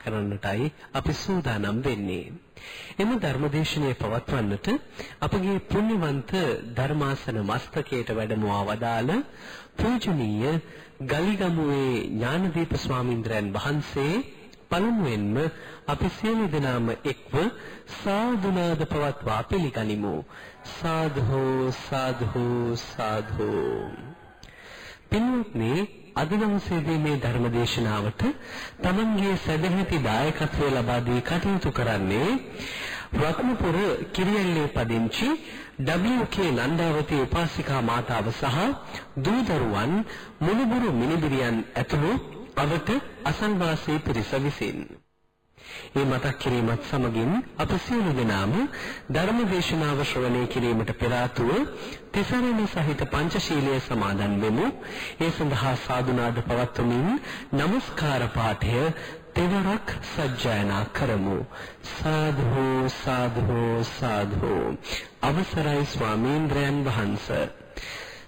කරන්නටයි අපි සූදානම් වෙන්නේ. එම ධර්මදේශනය පවත්වන්නට අපගේ පුණ්‍යවන්ත ධර්මාසන මස්තකයට වැඩමවා වදාළ පූජනීය ගලිගමුවේ ඥානදීප ස්වාමින්ද්‍රයන් වහන්සේ පළමුවෙන්ම අපි සියලු දෙනාම එක්ව සාදුනාද පවත්වා පිළිගනිමු. සාධෝ සාධෝ සාධෝ පින්වත්නි අද දවසේදී මේ ධර්ම දේශනාවට තමන්ගේ සදැහැති දායකත්වය ලබා දී කටයුතු කරන්නේ රත්නපුර කිරියල්ලේ පදිංචි WK නන්දාවතී උපාසිකා මාතාව සහ දූ දරුවන් මුණුබුරු මිනිබිරියන් ඇතුළු අවට අසල්වාසී පිරිස විසින්. ඒ මතක් කිරීමත් සමගින් අප සියලු දෙනාම ධර්ම දේශනාව ශ්‍රවණය කිරීමට පෙර ආතුව තිසරණ සහිත පංචශීලයේ සමාදන් වෙමු. ඒ සඳහා සාදුනාද පවත්වමින් নমස්කාර පාඨය තෙවරක් සජ්ජායනා කරමු. සාධු සාධු සාධු අවසරයි ස්වාමීන්ද්‍රයන් වහන්සේ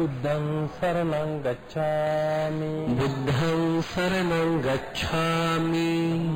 म् सर्वम् गच्छामि। बुद्धम् सर्वम् गच्छामि।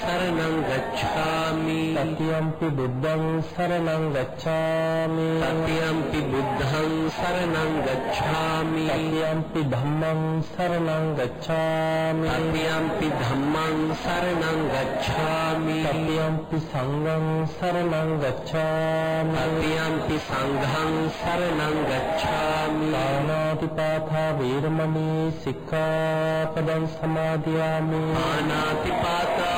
සරණං ගච්ඡාමි තතියම්පි බුද්ධං සරණං ගච්ඡාමි තතියම්පි බුද්ධං සරණං ගච්ඡාමි තතියම්පි ධම්මං සරණං ගච්ඡාමි තතියම්පි ධම්මං සරණං ගච්ඡාමි තතියම්පි සංඝං සරණං ගච්ඡාමි තතියම්පි සංඝං සරණං ගච්ඡාමි ආනාතිපාතා වේරමණී සික්ඛාපදං සමාදියාමි ආනාතිපාතා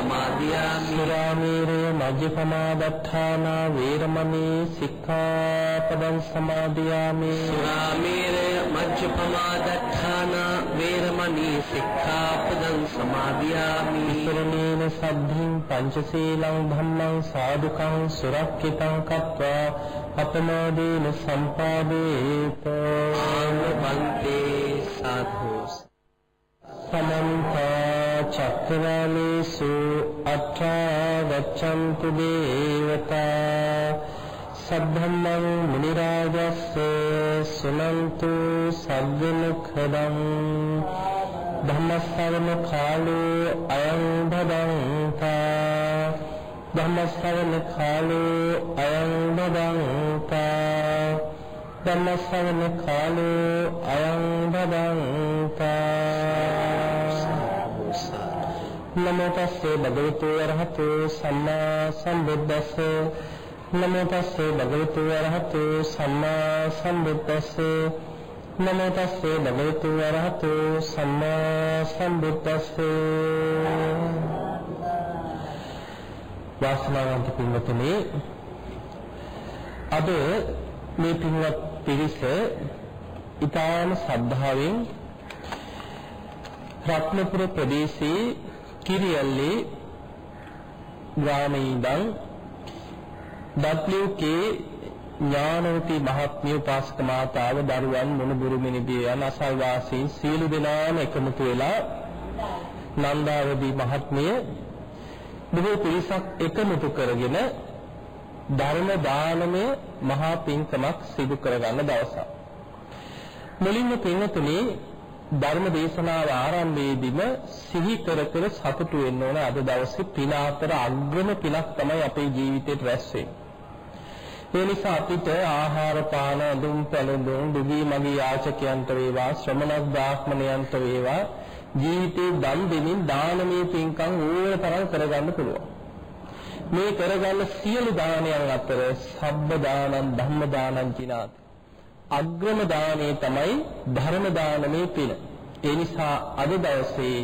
සික්ඛාපදං සමාදියාමි සුරාමේරය මජ්ජපමාදත්තානා වේරමණී සික්ඛාපදං සමාදියාමි. සුරාමේරය මජ්ජපමාදත්තාන වේරමණී සික්ඛාපදං සමාදියාමි. ඉතරණේන සද්ධින් පංචශීලං ධම්මං සාදුකං සුරක්ෂිතං කତ୍වා අපමාදේන සම්පාදේත. ආනබන්තේ සාධුස් සමන්ත චක්කවාලේසු අත්‍රා ගච්ඡන්තු දේවතා සද්ධම්මං මුනි රාජස්ස සුනන්තු සග්ග මුඛදං ධම්මස්සවන කාලෝ අයං භදංතා ධම්මස්සවන කාලෝ අයං භදංතා ධම්මස්සවන කාලෝ අයං භදංතා නමෝ තස්සේ භගවතු වරහතු සම්මා සම්බුද්දස්ස නමෝ තස්සේ භගවතු වරහතු සම්මා සම්බුද්දස්ස නමෝ තස්සේ භගවතු වරහතු සම්මා සම්බුද්දස්ස වාසනාවන්ත පින්වතුනි අද මේ පින්වත් පිරිස ඊටාම ශ්‍රද්ධාවෙන් රත්නපුර ප්‍රදේශයේ කිරියල්ලේ ග්‍රාමයේ ඉඳන් WK ඥානවති මහත්මිය උපාසක මාතාව දරුවන් මොනබුරු මිනිබිය යන අසල්වාසීන් සියලු දෙනාම එකමුතු වෙලා නන්දාවදී මහත්මිය බොහෝ පිරිසක් එකමුතු කරගෙන ධර්ම දානමය මහා පින්කමක් සිදු කරගන්න දවසක්. මුලින්ම පින්තුනේ ධර්ම දේශනාව ආරම්භයේදීම සිහි කර කර සතුටු වෙන්න ඕන අද දවසේ පින අතර අග්‍රම පිනක් තමයි අපේ ජීවිතේට රැස් වෙන්නේ. ඒ නිසා අපිට ආහාර පාන දුම් පැළඳුම් දුගී මගී යාචකයන්ට වේවා ශ්‍රමණක් බ්‍රාහ්මණයන්ට වේවා ජීවිතේ දන් දෙමින් දානමය පින්කම් ඕන තරම් කරගන්න පුළුවන්. මේ කරගන්න සියලු දානයන් අතර සබ්බ දානං ධම්ම දානං කිනාත් අග්‍රම දානේ තමයි ධර්ම දානමේ පින. ඒ නිසා අද දවසේ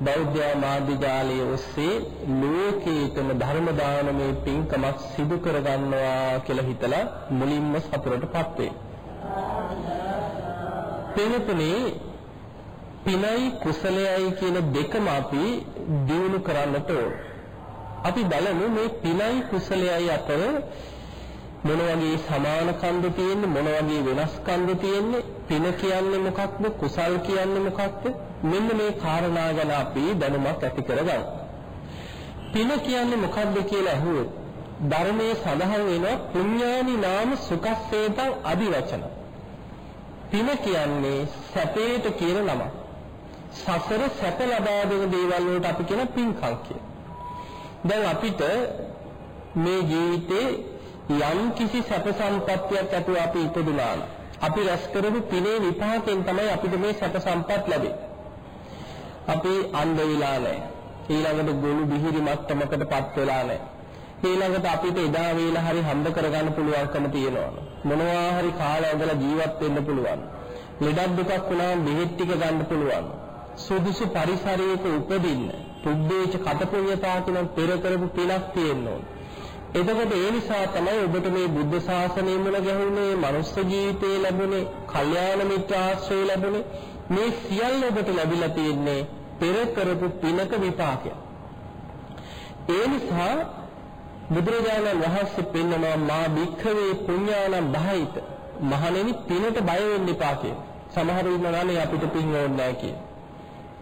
බෞද්ධ මාධ්‍ය ජාලය ඔස්සේ ලෝකේතම ධර්ම දානමේ පින්කමක් සිදු කරගන්නවා කියලා හිතලා මුලින්ම සතුටටපත් වේ. පින්තුනේ පිනයි කුසලයයි කියන දෙකම අපි දිනු කරන්නට ඕන. අපි බලමු මේ පිනයි කුසලයයි අතර මොන වගේ සමානකම්ද තියෙන්නේ මොන වගේ වෙනස්කම්ද තියෙන්නේ පින කියන්නේ මොකක්ද කුසල් කියන්නේ මොකක්ද මෙන්න මේ කාරණා ගැන අපි දැනුමක් ඇති කරගන්න. පින කියන්නේ මොකක්ද කියලා අහුවොත් ධර්මයේ සඳහන් වෙනවා පුඤ්ඤානි නාම සුඛස්සේතං আদি වචන. පින කියන්නේ සැපේට කියන නම. සසර සැප ලබා දෙන දේවල් වලට අපි කියන පින්කම් කියලා. දැන් අපිට මේ ජීවිතේ යම් කිසි සැප සම්පත්තියක් ඇතුව අපි ඉපදුනා නම් අපි රැස් කරපු පිනේ විපාකයෙන් තමයි අපිට මේ සැප සම්පත් ලැබෙන්නේ. අපි අන්ධ වෙලා නැහැ. ඊළඟට ගොළු බිහිරි මට්ටමකටපත් වෙලා නැහැ. ඊළඟට අපිට එදා වේලා හරි හම්බ කරගන්න පුළුවන්කම තියෙනවා. මොනවා හරි කාලය ඇදලා ජීවත් වෙන්න පුළුවන්. ලෙඩක් දුකක් වුණාම බෙහෙත් ටික ගන්න පුළුවන්. සුදුසු පරිසරයක උපදින්න පුද්දේච කටපුඤ්ඤතා කියන පෙර කරපු පිනක් තියෙන්න ඕන. එතකොට ඒ නිසා තමයි ඔබට මේ බුද්ධ ශාසනය මුල ගැහුනේ, මනුස්ස ජීවිතේ ලැබුණේ, කල්යාණ මිත්‍ර ආශ්‍රය ලැබුණේ. මේ සියල්ල ඔබට ලැබිලා තියෙන්නේ පෙර කරපු පිනක විපාකය. ඒ නිසා බුදුරජාණන් වහන්සේ පෙන්වනවා මා භික්ඛවේ පුඤ්ඤානම් බහිත මහණෙනි පිනට බය වෙන්න එපා කියලා. සමහර ඉන්නවානේ අපිට පින් ඕනේ නැහැ කියලා.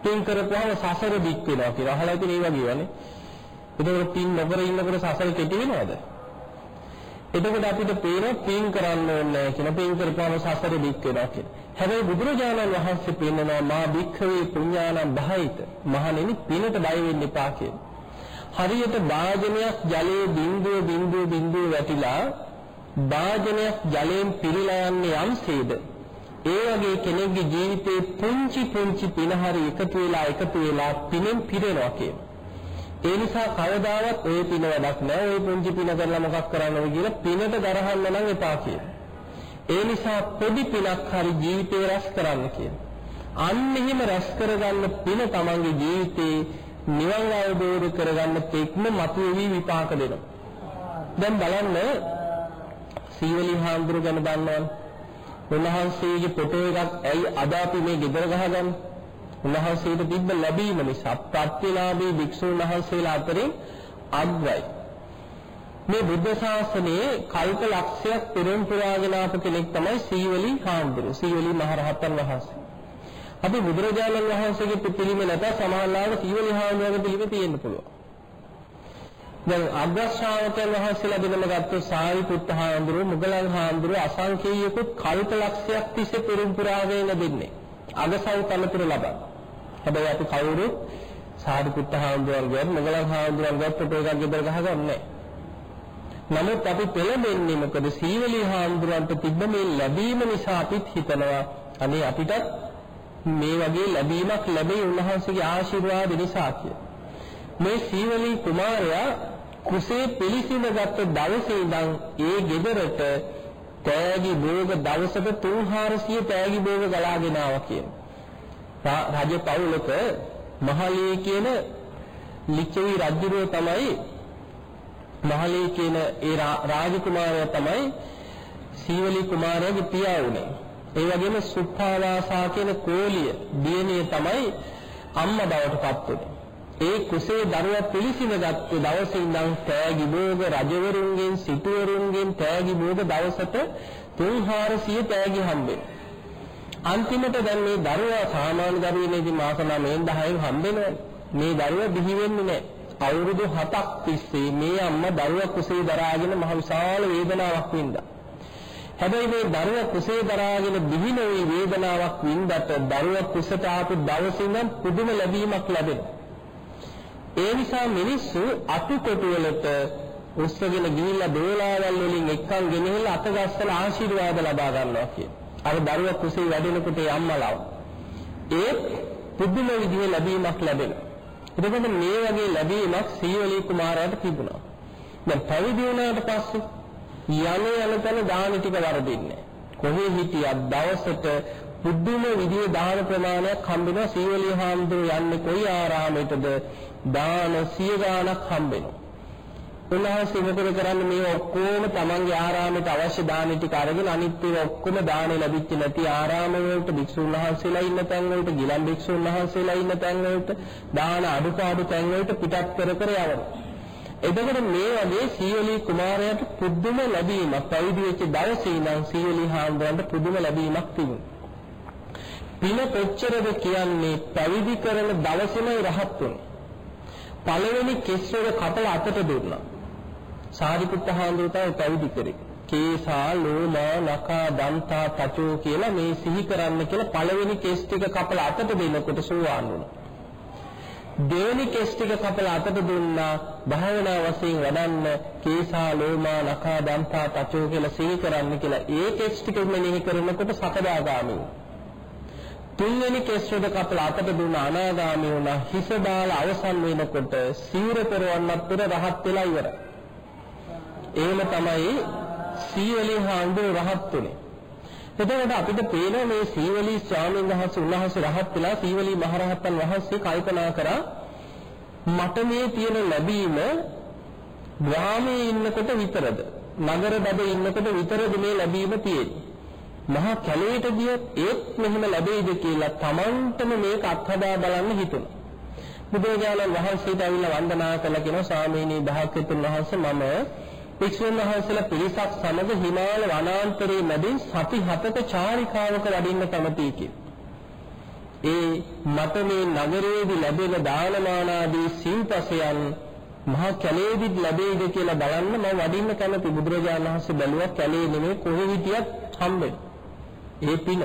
පින් කරපුවාම සසර දික් වෙනවා කියලා. අහලා තියෙන ඒ වගේ වනේ. එතකොට පින් නොකර ඉන්නකොට සසර කෙටි වෙනවද? එතකොට අපිට පේන පින් කරන්න ඕනේ කියන පින් කරපුවාම සසර දික් වෙනවා කියන. හැබැයි බුදුරජාණන් වහන්සේ පෙන්නනවා මා භික්ඛවේ පුඤ්ඤානම් බහිත මහණෙනි පිනට බය වෙන්න එපා කියන. හරියට වාජනයක් ජලයේ බිඳුව බිඳුව බිඳුව වැටිලා වාජනයක් ජලයෙන් පිරීලා යන්නේ යම්සේද ඒ වගේ කෙනෙක්ගේ ජීවිතේ පුංචි පුංචි පින හරි එකතු වෙලා එකතු වෙලා පිනෙන් පිරෙනවා කියන. ඒ නිසා කවදාවත් ඔය පින වැඩක් නෑ ඔය පුංචි පින කරලා මොකක් කරන්නද කියලා පිනට දරහන්න නම් එපා කියන. ඒ නිසා පොඩි පිනක් හරි ජීවිතේ රැස් කරන්න කියන. අන්න එහෙම රැස් කරගන්න පින තමන්ගේ ජීවිතේ නිවන් අවබෝධ කරගන්න තෙක්ම මතුවේවි විපාක දෙනවා. දැන් බලන්න සීවලි හාමුදුරු ගැන දන්නවනේ උන්වහන්සේගේ ෆොටෝ එකක් ඇයි අද අපි මේ ගෙදර ගහගන්නේ? උන්වහන්සේට තිබ්බ ලැබීම නිසා ප්‍රත්‍යලාභී භික්ෂුන් වහන්සේලා අතරින් අග්‍රයි. මේ බුද්ධ ශාසනයේ කල්ප ලක්ෂයක් පෙරම් පුරාගෙන ආපු කෙනෙක් තමයි සීවලි හාමුදුරුවෝ. සීවලි මහරහතන් වහන්සේ. අපි බුදුරජාණන් වහන්සේගේ පිළිම නැත සමහරවිට සීවලි හාමුදුරුවෝගේ පිළිම තියෙන්න පුළුවන්. දැන් අග්‍රශ්‍රාවකයන් වහන්සේලා දෙනම ගත්ත සාරිපුත්ත හාමුදුරුවෝ මුගලන් හාමුදුරුවෝ අසංකේයිකුත් කල්ප ලක්ෂයක් තිස්සේ පෙරම් පුරාගෙන දෙන්නේ. අගසල් තනතුර ලබා. හැබැයි අපි කවුරුත් සාරිපුත්ත හාමුදුරුවන්ගේ මුගලන් හාමුදුරුවන්ගේ ෆොටෝ එකක් ගෙදර ගහගන්නේ නමුත් අපි පෙළඹෙන්නේ මොකද සීවලී හාමුදුරන්ට තිබ්බ මේ ලැබීම නිසා අපිත් හිතනවා අනේ අපිටත් මේ වගේ ලැබීමක් ලැබෙයි උන්වහන්සේගේ ආශිර්වාද නිසා කියලා. මේ සීවලී කුමාරයා කුසේ පිළිසිඳගත් දවසේ ඉඳන් ඒ ගෙදරට තෑගි භෝග දවසක 3400 තෑගි භෝග ගලාගෙන ආවා කියන. රජ පවුලක මහලී කියන ලිච්ඡවි රජුරෝ තමයි මහලී කියන ඒ රාජකුමාරයා තමයි සීවලී කුමාරයාගේ පියා වුණේ. ඒ වගේම සුප්පාවාසා කියන කෝලිය දියණිය තමයි අම්මා බවට පත් වුණේ. ඒ කුසේ දරුවා පිළිසිනගත් දවසේ ඉඳන් තෑගි භෝග රජවරුන්ගෙන් සිටුවරුන්ගෙන් තෑගි භෝග දවසට 3400 තෑගි හම්බෙනවා. අන්තිමට දැන් මේ දරුවා සාමාන්‍ය දරුවෙනේදී මාස 9න් 10න් හම්බෙනවා. මේ දරුවා බිහි වෙන්නේ නැහැ. අවුරුදු 7ක් තිස්සේ මේ අම්මා දරුවා කුසේ දරාගෙන මහ විශාල වේදනාවක් වින්දා. හැබැයි මේ දරුවා කුසේ දරාගෙන බිහි නොවි වේදනාවක් වින්දට දරුවා කුසට ආපු දවසේ ඉඳන් පුදුම ලැබීමක් ලැබෙනවා. ඒ නිසා මිනිස්සු අතුකොටු වලට උස්සගෙන ගිහිල්ලා දෝලාවල් වලින් එක්කන් ගෙනහිල්ලා අතගස්සලා ආශිර්වාද ලබා ගන්නවා කියන. අර දරුවා කුසේ වැඩෙනකොට අම්මලාව. ඒ පුදුම විදිහේ ලැබීමක් ලැබෙනවා. එතකොට මේ වගේ ලැබීමක් සීවලී කුමාරයාට තිබුණා. දැන් පැවිදි වුණාට පස්සේ යන යන තැන දාන ටික වරදින්නේ. කොහේ හිටියත් දවසට පුදුම විදිහේ දාන ප්‍රමාණයක් හම්බෙනවා සීවලී හාමුදුරුවෝ යන්නේ කොයි ආරාමයකද දාන සිය ගාණක් හම්බෙනවා. උන්වහන්සේ මොකද කරන්නේ මේ ඔක්කොම තමන්ගේ ආරාමයට අවශ්‍ය දාන ටික අරගෙන අනිත් ඒවා ඔක්කොම දාන ලැබිච්ච නැති ආරාම වලට භික්ෂුන් වහන්සේලා ඉන්න තැන් වලට ගිලන් භික්ෂුන් වහන්සේලා ඉන්න තැන් වලට දාන අඩුපාඩු තැන් වලට පිටත් කර කර යවනවා. එතකොට මේ වගේ සීවලී කුමාරයාට පුදුම ලැබීමක් පැවිදි වෙච්ච දවසේ ඉඳන් සීවලී හාමුදුරන්ට පුදුම ලැබීමක් තිබුණා. පින කොච්චරද කියන්නේ පැවිදි කරන දවසේමයි රහත් වුනේ. පළවෙනි කෙස්වල කපල අතට දුන්නා. සාරිපුත්ත හාමුදුරුවෝ පැවිදි කරේ. කේසා ලෝමා නකා දන්තා තචෝ කියලා මේ සිහි කරන්න කියලා පළවෙනි කෙස් ටික කපලා අතට දෙනකොට සෝවාන් වුණා. දෙවෙනි කෙස් ටික කපලා අතට දුන්නා භාවනා වශයෙන් වඩන්න කේසා ලෝමා නකා දන්තා තචෝ කියලා සිහි කරන්න කියලා ඒ කෙස් ටික මෙනෙහි කරනකොට සකදාගාමී තුන්වෙනි කෙස් වල කපලා අතට දුන්න අනාගාමී වුණා හිස දාලා අවසන් වෙනකොට සීර පෙරවන්නත් පෙර රහත් වෙලා ඉවරයි. එහෙම තමයි සීවලී හාමුදුර රහත් උනේ. එතකොට අපිට පේනවා මේ සීවලී ස්වාමීන් වහන්සේ උන්වහන්සේ රහත් වෙලා සීවලී මහරහතන් වහන්සේ කල්පනා කරා මට මේ තියෙන ලැබීම ග්‍රාමයේ ඉන්නකොට විතරද නගර බඩ ඉන්නකොට විතරද මේ ලැබීම තියෙන්නේ මහා කැලේට ගියොත් ඒත් මෙහෙම ලැබෙයිද කියලා Tamanටම මේක අත්හදා බලන්න හිතුණා. බුදුරජාණන් වහන්සේට ඇවිල්ලා වන්දනා කළා කියනවා ස්වාමීනි භාග්‍යතුන් වහන්සේ මම වික්ෂුන් වහන්සේලා පිරිසක් සමග හිමාල වනාන්තරයේ මැදින් සති හතක චාරිකාවක වඩින්න කැමතියි ඒ මට මේ නගරයේදී ලැබෙන දානමාන ආදී සිව්පසයන් මහා කැලේදී ලැබෙයිද කියලා බලන්න මම වඩින්න කැමති බුදුරජාණන් වහන්සේ බැලුවා කැලේ නෙමෙයි කොහේ හිටියත් හම්බෙන්නේ ඒ පින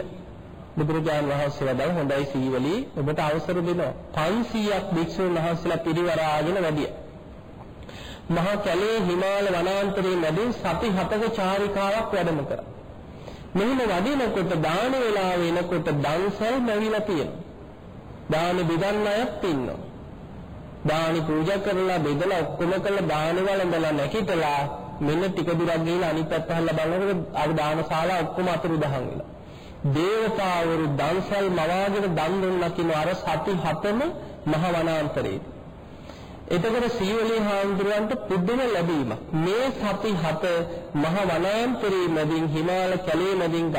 බුදුරජාණන් වහන්සේ වදාළ හොඳයි සීවලී ඔබට අවසර දෙනවා 500ක් භික්ෂුන් වහන්සේලා පිරිවරාගෙන වැඩියා මහා කැලේ හිමාල වනාන්තරයේ මැදින් සති හතක චාරිකාවක් වැඩම කරා. මෙහිම වදිනකොට දාන වේලාව වෙනකොට දන්සල් නැවිලා තියෙනවා. දාන බෙදන්න අයත් ඉන්නවා. දානි පූජා කරලා බෙදලා ඔක්කොම කළා දාන වළඳලා නැකිටලා මෙන්න ටික දුරක් ගිහිල්ලා අනිත් පැත්ත හැල්ලා බලනකොට අර දානශාලා ඔක්කොම අතුරු දහන් වෙලා. දේවතාවරු දන්සල් මවාගෙන දන් දුන්නා කියන අර සති හතම මහ වනාන්තරයේ. එතකොට සීවලී හාමුදුරුවන්ට පුදුම ලැබීමක්. මේ සති හත මහ වනාන්තරයේ මැදින් හිමාල කැලේ මැදින්